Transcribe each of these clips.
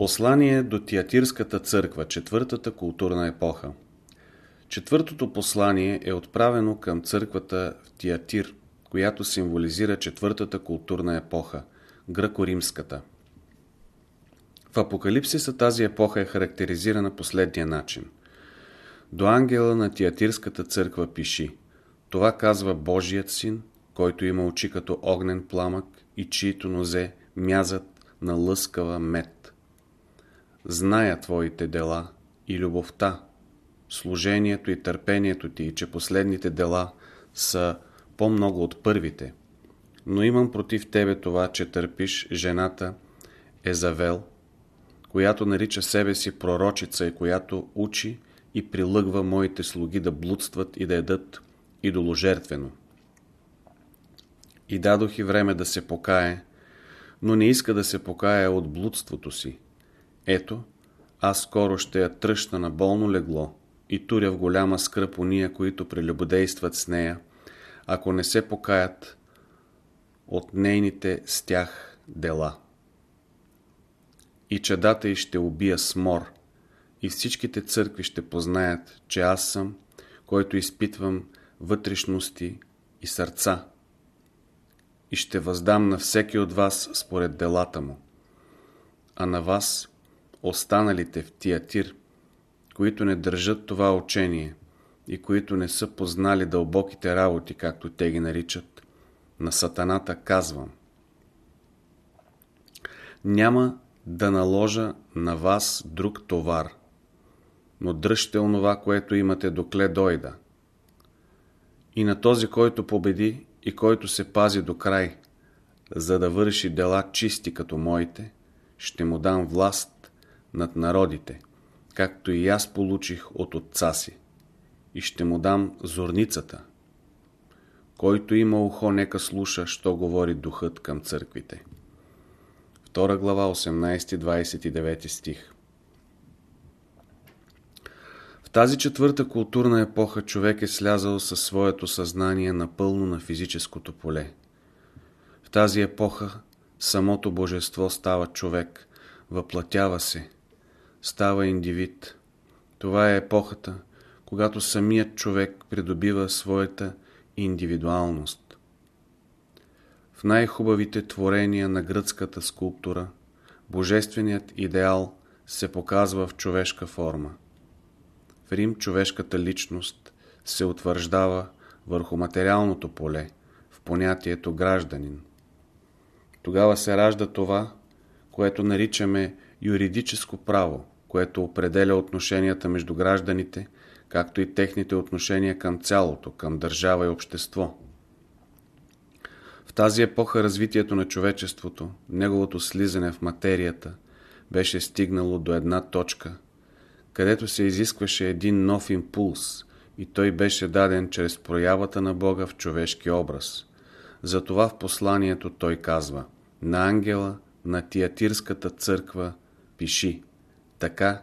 Послание до Тиатирската църква, четвъртата културна епоха. Четвъртото послание е отправено към църквата в Тиатир, която символизира четвъртата културна епоха, гръко-римската. В Апокалипсиса тази епоха е характеризирана последния начин. До ангела на Тиатирската църква пиши Това казва Божият син, който има очи като огнен пламък и чието нозе мязат на лъскава мед зная Твоите дела и любовта, служението и търпението Ти, и че последните дела са по-много от първите. Но имам против Тебе това, че търпиш жената Езавел, която нарича себе си пророчица и която учи и прилъгва моите слуги да блудстват и да едат идоложертвено. И дадох и време да се покае, но не иска да се покае от блудството си ето, аз скоро ще я тръщна на болно легло и туря в голяма скръп уния, които прелюбодействат с нея, ако не се покаят от нейните с тях дела. И чадата й ще убия с мор, и всичките църкви ще познаят, че аз съм, който изпитвам вътрешности и сърца, и ще въздам на всеки от вас според делата му, а на вас останалите в Тиатир, които не държат това учение и които не са познали дълбоките работи, както те ги наричат, на сатаната казвам. Няма да наложа на вас друг товар, но дръжте онова, което имате докле дойда. И на този, който победи и който се пази до край, за да върши дела чисти като моите, ще му дам власт над народите, както и аз получих от отца си. И ще му дам зорницата. Който има ухо, нека слуша, що говори духът към църквите. 2 глава, 18-29 стих В тази четвърта културна епоха човек е слязал със своето съзнание напълно на физическото поле. В тази епоха самото божество става човек, въплатява се, става индивид. Това е епохата, когато самият човек придобива своята индивидуалност. В най-хубавите творения на гръцката скулптура, божественият идеал се показва в човешка форма. В Рим човешката личност се утвърждава върху материалното поле, в понятието гражданин. Тогава се ражда това, което наричаме юридическо право, което определя отношенията между гражданите, както и техните отношения към цялото, към държава и общество. В тази епоха развитието на човечеството, неговото слизане в материята, беше стигнало до една точка, където се изискваше един нов импулс и той беше даден чрез проявата на Бога в човешки образ. Затова в посланието той казва на ангела на Тиатирската църква пиши така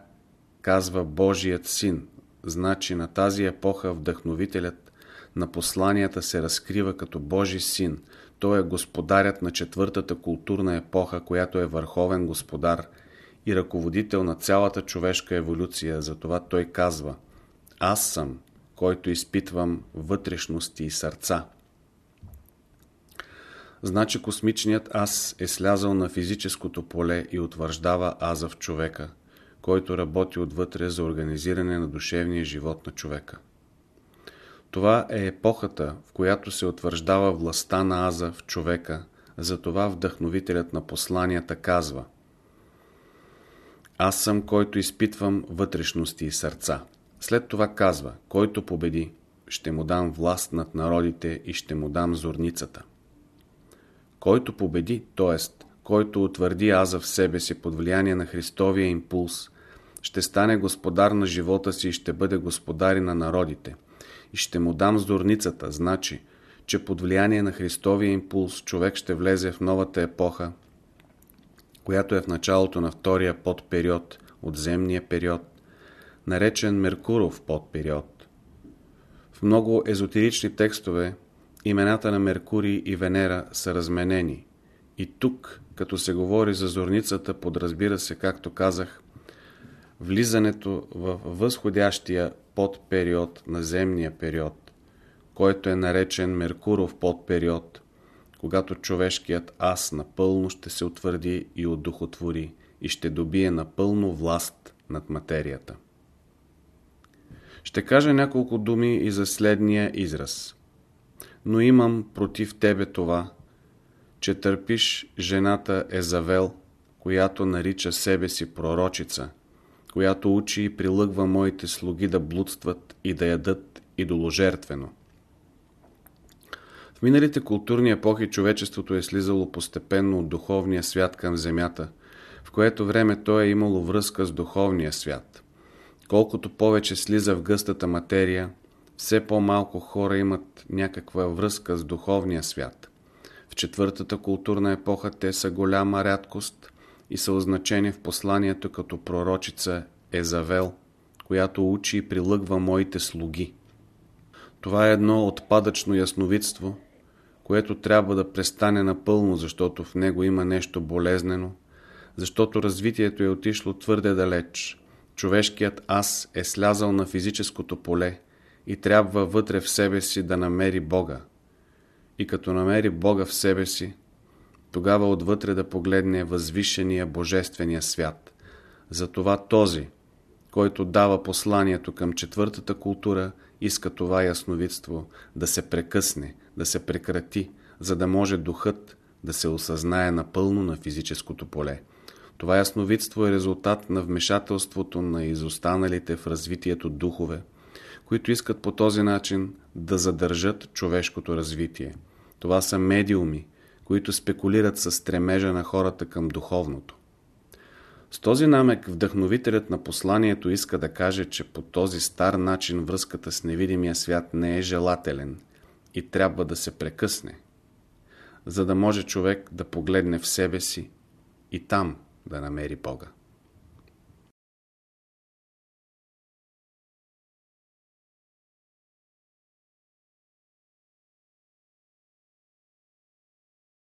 казва Божият син. Значи на тази епоха вдъхновителят на посланията се разкрива като Божи син. Той е господарят на четвъртата културна епоха, която е върховен господар и ръководител на цялата човешка еволюция. Затова той казва Аз съм, който изпитвам вътрешности и сърца. Значи космичният аз е слязал на физическото поле и утвърждава аза в човека – който работи отвътре за организиране на душевния живот на човека. Това е епохата, в която се утвърждава властта на Аза в човека, затова вдъхновителят на посланията казва Аз съм, който изпитвам вътрешности и сърца. След това казва, който победи, ще му дам власт над народите и ще му дам зорницата. Който победи, т.е който утвърди аза в себе си под влияние на Христовия импулс, ще стане господар на живота си и ще бъде господари на народите. И ще му дам зорницата, значи, че под влияние на Христовия импулс човек ще влезе в новата епоха, която е в началото на втория подпериод от земния период, наречен Меркуров подпериод. В много езотерични текстове имената на Меркурий и Венера са разменени. И тук като се говори за зорницата, подразбира се, както казах, влизането в възходящия подпериод на земния период, който е наречен Меркуров подпериод, когато човешкият аз напълно ще се утвърди и одухотвори и ще добие напълно власт над материята. Ще кажа няколко думи и за следния израз. Но имам против тебе това, че търпиш жената Езавел, която нарича себе си пророчица, която учи и прилъгва моите слуги да блудстват и да ядат идоложертвено. В миналите културни епохи човечеството е слизало постепенно от духовния свят към земята, в което време то е имало връзка с духовния свят. Колкото повече слиза в гъстата материя, все по-малко хора имат някаква връзка с духовния свят. Четвъртата културна епоха те са голяма рядкост и са означени в посланието като пророчица Езавел, която учи и прилъгва моите слуги. Това е едно отпадъчно ясновидство, което трябва да престане напълно, защото в него има нещо болезнено, защото развитието е отишло твърде далеч. Човешкият аз е слязал на физическото поле и трябва вътре в себе си да намери Бога. И като намери Бога в себе си, тогава отвътре да погледне възвишения божествения свят. Затова този, който дава посланието към четвъртата култура, иска това ясновидство да се прекъсне, да се прекрати, за да може духът да се осъзнае напълно на физическото поле. Това ясновидство е резултат на вмешателството на изостаналите в развитието духове, които искат по този начин да задържат човешкото развитие. Това са медиуми, които спекулират с стремежа на хората към духовното. С този намек вдъхновителят на посланието иска да каже, че по този стар начин връзката с невидимия свят не е желателен и трябва да се прекъсне, за да може човек да погледне в себе си и там да намери Бога.